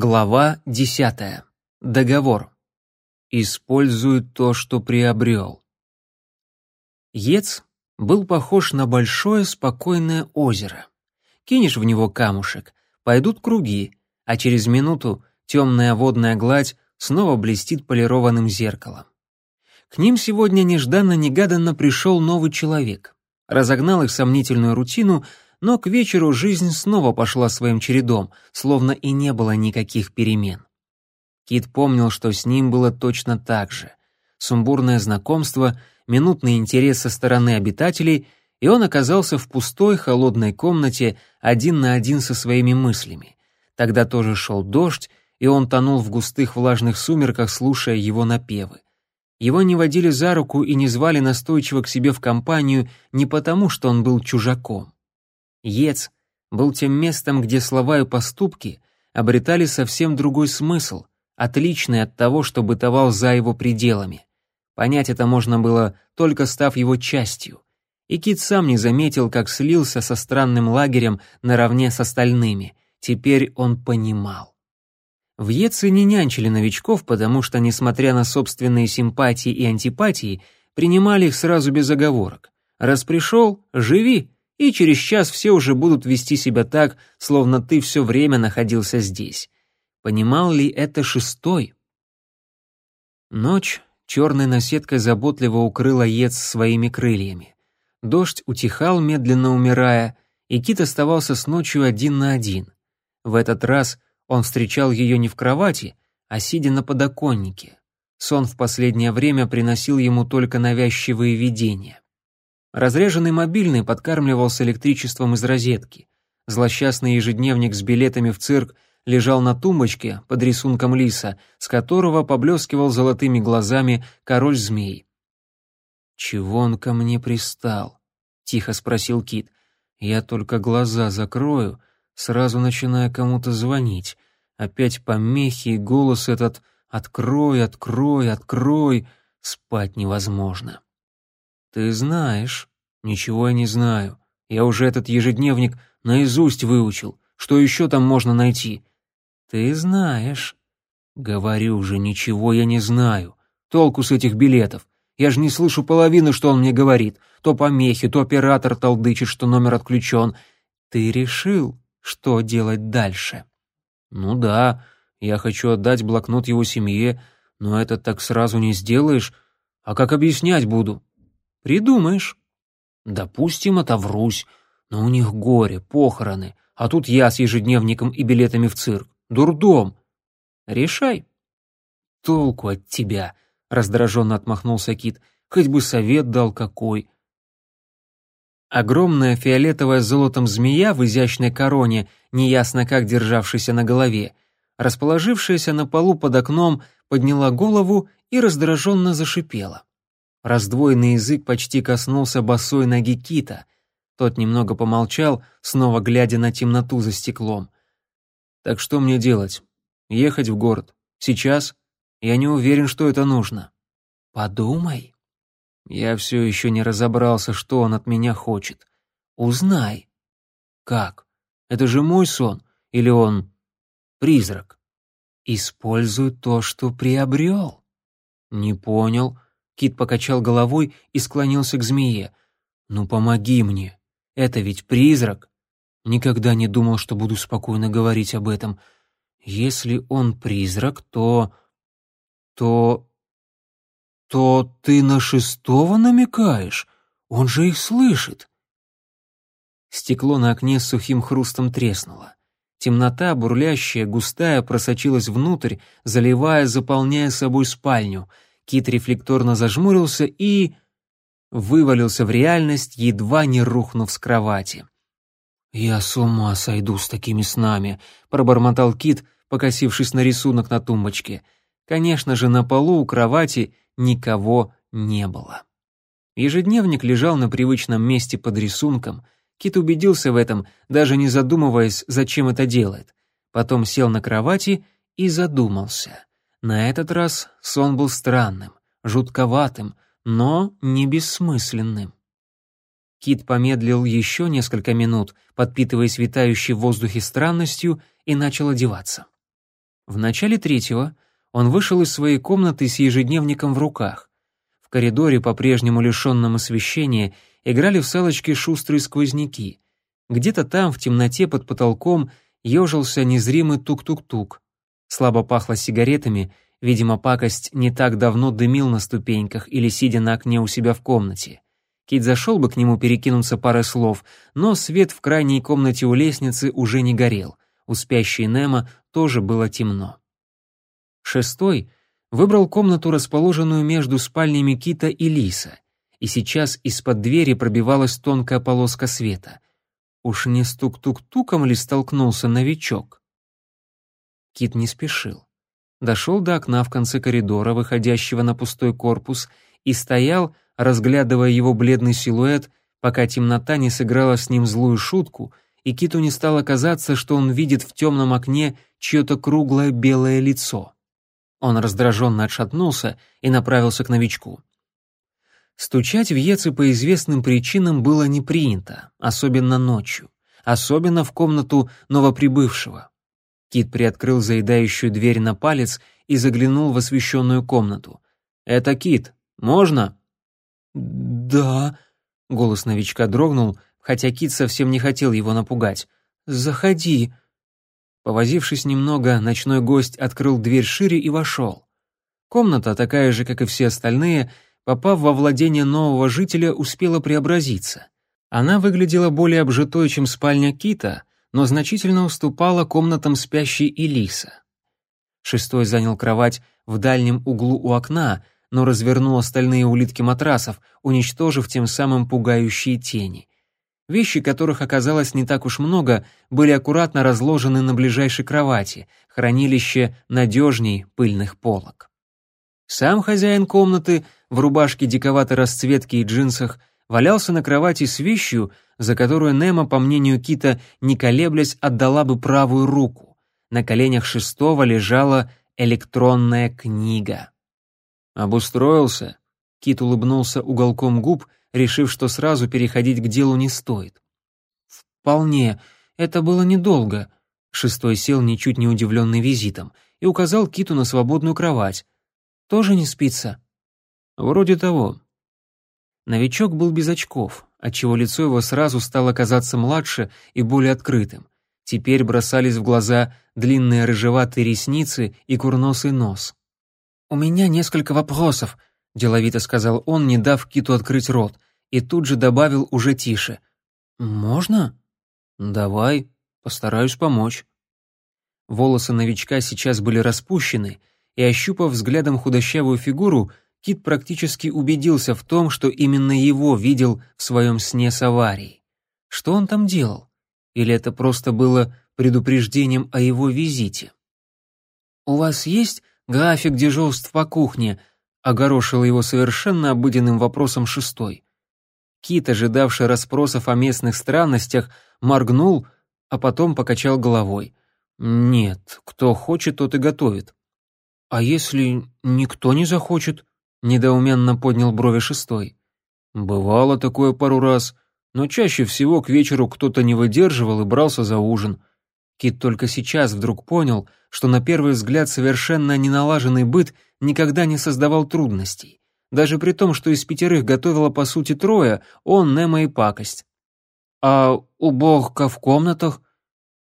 Глава десятая. Договор. Используй то, что приобрел. Ец был похож на большое спокойное озеро. Кинешь в него камушек, пойдут круги, а через минуту темная водная гладь снова блестит полированным зеркалом. К ним сегодня нежданно-негаданно пришел новый человек. Разогнал их сомнительную рутину — но к вечеру жизнь снова пошла своим чередом, словно и не было никаких перемен. Кит помнил, что с ним было точно так же. Сумбурное знакомство, минутный интерес со стороны обитателей, и он оказался в пустой холодной комнате один на один со своими мыслями. Тогда тоже шел дождь, и он тонул в густых влажных сумерках, слушая его напевы. Его не водили за руку и не звали настойчиво к себе в компанию не потому, что он был чужаком. Ец был тем местом, где слова и поступки обретали совсем другой смысл, отличный от того, что бытовал за его пределами. Понять это можно было, только став его частью. И Кит сам не заметил, как слился со странным лагерем наравне с остальными. Теперь он понимал. В Еце не нянчили новичков, потому что, несмотря на собственные симпатии и антипатии, принимали их сразу без оговорок. Раз пришел — живи, и через час все уже будут вести себя так, словно ты все время находился здесь. Понимал ли это шестой? Ночь черной наседкой заботливо укрыла Ец своими крыльями. Дождь утихал, медленно умирая, и Кит оставался с ночью один на один. В этот раз он встречал ее не в кровати, а сидя на подоконнике. Сон в последнее время приносил ему только навязчивые видения. Разряженный мобильный подкармливался электричеством из розетки. Злосчастный ежедневник с билетами в цирк лежал на тумбочке под рисунком лиса, с которого поблескивал золотыми глазами король змей. «Чего он ко мне пристал?» — тихо спросил Кит. «Я только глаза закрою, сразу начинаю кому-то звонить. Опять помехи и голос этот «Открой, открой, открой!» Спать невозможно». «Ты знаешь». «Ничего я не знаю. Я уже этот ежедневник наизусть выучил. Что еще там можно найти?» «Ты знаешь». «Говорю же, ничего я не знаю. Толку с этих билетов. Я же не слышу половины, что он мне говорит. То помехи, то оператор толдычит, что номер отключен. Ты решил, что делать дальше?» «Ну да, я хочу отдать блокнот его семье, но это так сразу не сделаешь. А как объяснять буду?» Придумаешь. Допустим, отоврусь, но у них горе, похороны, а тут я с ежедневником и билетами в цирк. Дурдом. Решай. Толку от тебя, раздраженно отмахнулся Кит. Хоть бы совет дал какой. Огромная фиолетовая золотом змея в изящной короне, неясно как державшейся на голове, расположившаяся на полу под окном, подняла голову и раздраженно зашипела. Раздвоенный язык почти коснулся босой ноги Кита. Тот немного помолчал, снова глядя на темноту за стеклом. «Так что мне делать? Ехать в город? Сейчас? Я не уверен, что это нужно». «Подумай». Я все еще не разобрался, что он от меня хочет. «Узнай». «Как? Это же мой сон? Или он призрак?» «Используй то, что приобрел». «Не понял». Кит покачал головой и склонился к змее. «Ну помоги мне. Это ведь призрак». Никогда не думал, что буду спокойно говорить об этом. Если он призрак, то... то... то ты на шестого намекаешь? Он же их слышит. Стекло на окне с сухим хрустом треснуло. Темнота, бурлящая, густая, просочилась внутрь, заливая, заполняя собой спальню — Кит рефлекторно зажмурился и... вывалился в реальность, едва не рухнув с кровати. «Я с ума сойду с такими снами», — пробормотал Кит, покосившись на рисунок на тумбочке. Конечно же, на полу у кровати никого не было. Ежедневник лежал на привычном месте под рисунком. Кит убедился в этом, даже не задумываясь, зачем это делает. Потом сел на кровати и задумался. На этот раз сон был странным, жутковатым, но не бессмысленным. Кит помедлил еще несколько минут, подпитываясь витающей в воздухе странностью, и начал одеваться. В начале третьего он вышел из своей комнаты с ежедневником в руках. В коридоре, по-прежнему лишенном освещения, играли в салочки шустрые сквозняки. Где-то там, в темноте под потолком, ежился незримый тук-тук-тук. Слабо пахло сигаретами, видимо, пакость не так давно дымил на ступеньках или сидя на окне у себя в комнате. Кит зашел бы к нему перекинуться парой слов, но свет в крайней комнате у лестницы уже не горел. У спящей Немо тоже было темно. Шестой выбрал комнату, расположенную между спальнями Кита и Лиса, и сейчас из-под двери пробивалась тонкая полоска света. Уж не стук-тук-туком ли столкнулся новичок? Кит не спешил. Дошел до окна в конце коридора, выходящего на пустой корпус, и стоял, разглядывая его бледный силуэт, пока темнота не сыграла с ним злую шутку, и Киту не стало казаться, что он видит в темном окне чье-то круглое белое лицо. Он раздраженно отшатнулся и направился к новичку. Стучать в Еци по известным причинам было не принято, особенно ночью, особенно в комнату новоприбывшего. Кит приоткрыл заедающую дверь на палец и заглянул в освещенную комнату. «Это Кит. Можно?» «Да», — голос новичка дрогнул, хотя Кит совсем не хотел его напугать. «Заходи». Повозившись немного, ночной гость открыл дверь шире и вошел. Комната, такая же, как и все остальные, попав во владение нового жителя, успела преобразиться. Она выглядела более обжитой, чем спальня Кита, но значительно уступала комнатам спящей Элиса. Шестой занял кровать в дальнем углу у окна, но развернул остальные улитки матрасов, уничтожив тем самым пугающие тени. Вещи, которых оказалось не так уж много, были аккуратно разложены на ближайшей кровати, хранилище надежней пыльных полок. Сам хозяин комнаты в рубашке диковатой расцветки и джинсах валялся на кровати с вещью, за которую Немо, по мнению Кита, не колеблясь, отдала бы правую руку. На коленях шестого лежала электронная книга. «Обустроился?» Кит улыбнулся уголком губ, решив, что сразу переходить к делу не стоит. «Вполне. Это было недолго». Шестой сел, ничуть не удивленный визитом, и указал Киту на свободную кровать. «Тоже не спится?» «Вроде того». Новичок был без очков, отчего лицо его сразу стало казаться младше и более открытым. Теперь бросались в глаза длинные рыжеватые ресницы и курносый нос. «У меня несколько вопросов», — деловито сказал он, не дав Киту открыть рот, и тут же добавил уже тише. «Можно?» «Давай, постараюсь помочь». Волосы новичка сейчас были распущены, и, ощупав взглядом худощавую фигуру, Кит практически убедился в том, что именно его видел в своем сне с аварией. Что он там делал? Или это просто было предупреждением о его визите? «У вас есть график дежурств по кухне?» — огорошил его совершенно обыденным вопросом шестой. Кит, ожидавший расспросов о местных странностях, моргнул, а потом покачал головой. «Нет, кто хочет, тот и готовит». «А если никто не захочет?» — недоуменно поднял брови шестой. «Бывало такое пару раз, но чаще всего к вечеру кто-то не выдерживал и брался за ужин». Кит только сейчас вдруг понял, что на первый взгляд совершенно неналаженный быт никогда не создавал трудностей. Даже при том, что из пятерых готовило по сути трое, он, Немо и Пакость. «А уборка в комнатах?»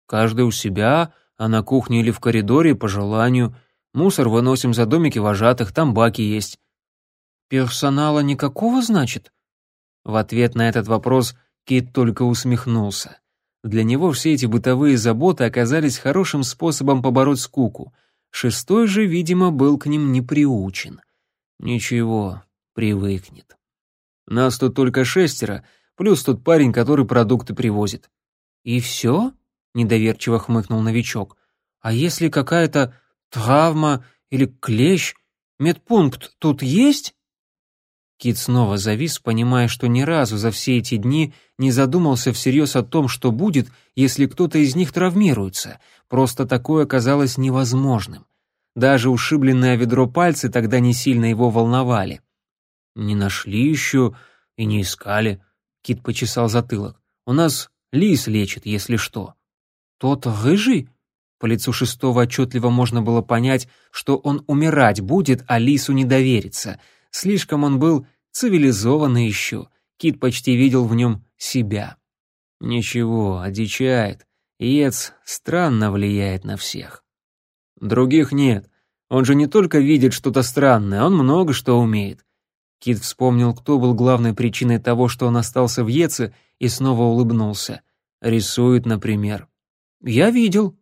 «Каждый у себя, а на кухне или в коридоре по желанию. Мусор выносим за домики вожатых, там баки есть». «Персонала никакого, значит?» В ответ на этот вопрос Кит только усмехнулся. Для него все эти бытовые заботы оказались хорошим способом побороть скуку. Шестой же, видимо, был к ним не приучен. Ничего, привыкнет. Нас тут только шестеро, плюс тот парень, который продукты привозит. «И все?» — недоверчиво хмыкнул новичок. «А если какая-то травма или клещ, медпункт тут есть?» Кит снова завис, понимая, что ни разу за все эти дни не задумался всерьез о том, что будет, если кто-то из них травмируется. Просто такое казалось невозможным. Даже ушибленное ведро пальцы тогда не сильно его волновали. «Не нашли еще и не искали», — Кит почесал затылок. «У нас лис лечит, если что». «Тот рыжий?» По лицу шестого отчетливо можно было понять, что он умирать будет, а Лису не доверится. Слишком он был цивилизованный еще. Кит почти видел в нем себя. Ничего, одичает. Ец странно влияет на всех. Других нет. Он же не только видит что-то странное, он много что умеет. Кит вспомнил, кто был главной причиной того, что он остался в Еце, и снова улыбнулся. Рисует, например. «Я видел».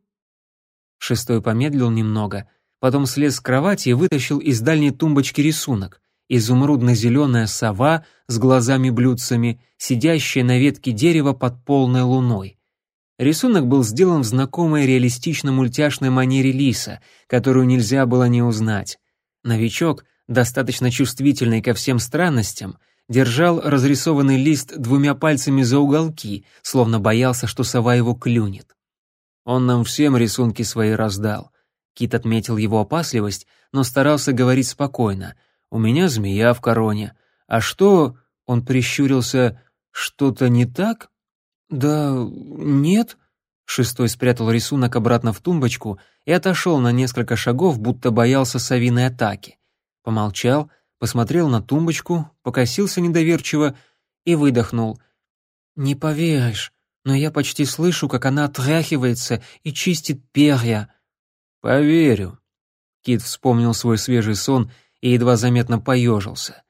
Шестой помедлил немного, потом слез с кровати и вытащил из дальней тумбочки рисунок. Изумрудно-зеленая сова с глазами-блюдцами, сидящая на ветке дерева под полной луной. Рисунок был сделан в знакомой реалистично-мультяшной манере лиса, которую нельзя было не узнать. Новичок, достаточно чувствительный ко всем странностям, держал разрисованный лист двумя пальцами за уголки, словно боялся, что сова его клюнет. Он нам всем рисунки свои раздал. Кит отметил его опасливость, но старался говорить спокойно. «У меня змея в короне. А что...» — он прищурился. «Что-то не так?» «Да нет». Шестой спрятал рисунок обратно в тумбочку и отошел на несколько шагов, будто боялся совиной атаки. Помолчал, посмотрел на тумбочку, покосился недоверчиво и выдохнул. «Не поверишь, но я почти слышу, как она отряхивается и чистит перья». «Поверю». Кит вспомнил свой свежий сон и едва заметно поежился.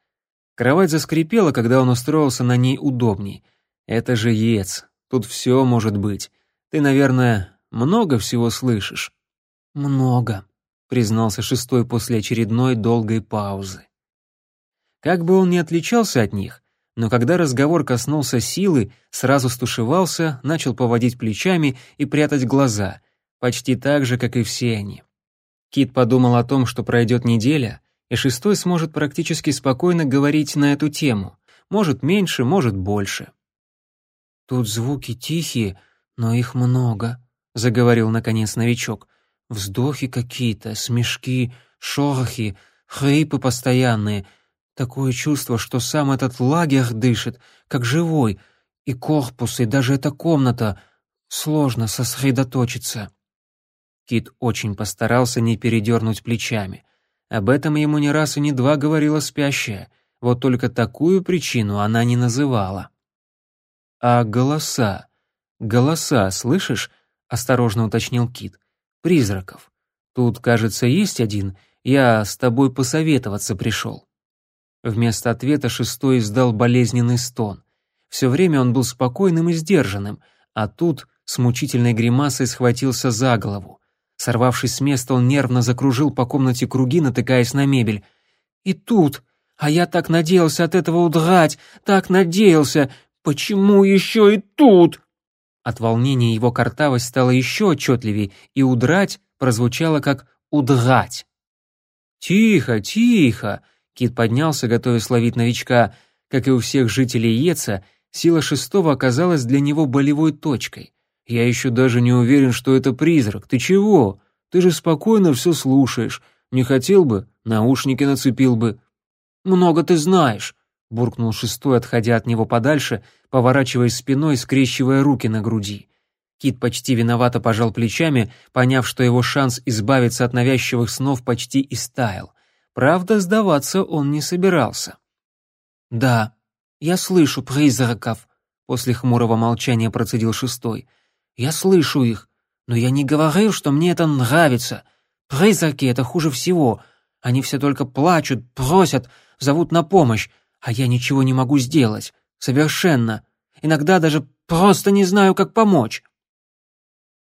Кровать заскрипела, когда он устроился на ней удобней — это же ЕЦ, тут все может быть. Ты, наверное, много всего слышишь?» «Много», — признался шестой после очередной долгой паузы. Как бы он ни отличался от них, но когда разговор коснулся силы, сразу стушевался, начал поводить плечами и прятать глаза, почти так же, как и все они. Кит подумал о том, что пройдет неделя, и шестой сможет практически спокойно говорить на эту тему, может меньше, может больше. «Тут звуки тихие, но их много», — заговорил наконец новичок. «Вздохи какие-то, смешки, шорохи, хрипы постоянные. Такое чувство, что сам этот лагерь дышит, как живой, и корпус, и даже эта комната. Сложно сосредоточиться». Кит очень постарался не передернуть плечами. Об этом ему не раз и не два говорила спящая, вот только такую причину она не называла. «А голоса? Голоса, слышишь?» — осторожно уточнил Кит. «Призраков. Тут, кажется, есть один. Я с тобой посоветоваться пришел». Вместо ответа шестой издал болезненный стон. Все время он был спокойным и сдержанным, а тут с мучительной гримасой схватился за голову. Сорвавшись с места, он нервно закружил по комнате круги, натыкаясь на мебель. «И тут! А я так надеялся от этого удрать! Так надеялся! «Почему еще и тут?» От волнения его картавость стала еще отчетливее, и «удрать» прозвучало как «удрать». «Тихо, тихо!» Кит поднялся, готовясь ловить новичка. Как и у всех жителей Еца, сила шестого оказалась для него болевой точкой. «Я еще даже не уверен, что это призрак. Ты чего? Ты же спокойно все слушаешь. Не хотел бы, наушники нацепил бы». «Много ты знаешь», — буркнул шестой, отходя от него подальше, поворачиваясь спиной, скрещивая руки на груди. Кит почти виновато пожал плечами, поняв, что его шанс избавиться от навязчивых снов почти истаял. Правда, сдаваться он не собирался. «Да, я слышу призраков», — после хмурого молчания процедил шестой. «Я слышу их, но я не говорил, что мне это нравится. Призраки — это хуже всего. Они все только плачут, просят, зовут на помощь, а я ничего не могу сделать. Совершенно. Иногда даже просто не знаю, как помочь.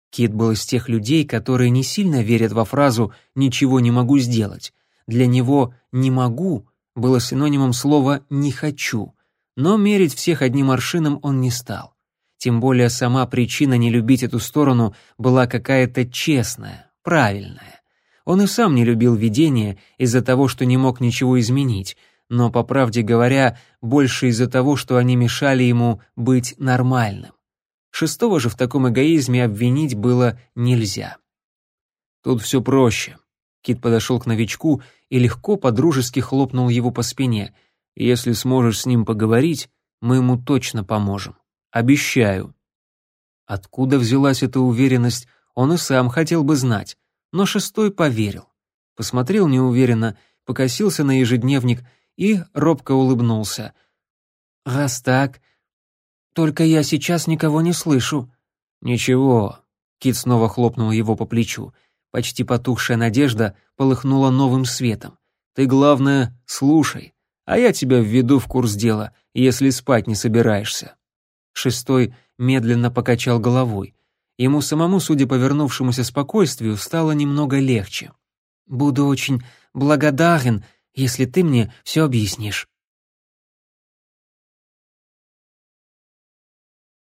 Кит был из тех людей, которые не сильно верят во фразу «ничего не могу сделать». Для него «не могу» было синонимом слова «не хочу», но мерить всех одним аршином он не стал. Тем более сама причина не любить эту сторону была какая-то честная, правильная. Он и сам не любил видения из-за того, что не мог ничего изменить, но, по правде говоря, больше из-за того, что они мешали ему быть нормальным. Шестого же в таком эгоизме обвинить было нельзя. Тут все проще. Кит подошел к новичку и легко подружески хлопнул его по спине. «Если сможешь с ним поговорить, мы ему точно поможем. Обещаю». Откуда взялась эта уверенность, Он и сам хотел бы знать, но шестой поверил. Посмотрел неуверенно, покосился на ежедневник и робко улыбнулся. «Раз так, только я сейчас никого не слышу». «Ничего», — Кит снова хлопнул его по плечу. Почти потухшая надежда полыхнула новым светом. «Ты, главное, слушай, а я тебя введу в курс дела, если спать не собираешься». Шестой медленно покачал головой. Ему самому, судя по вернувшемуся спокойствию, стало немного легче. «Буду очень благодарен, если ты мне все объяснишь».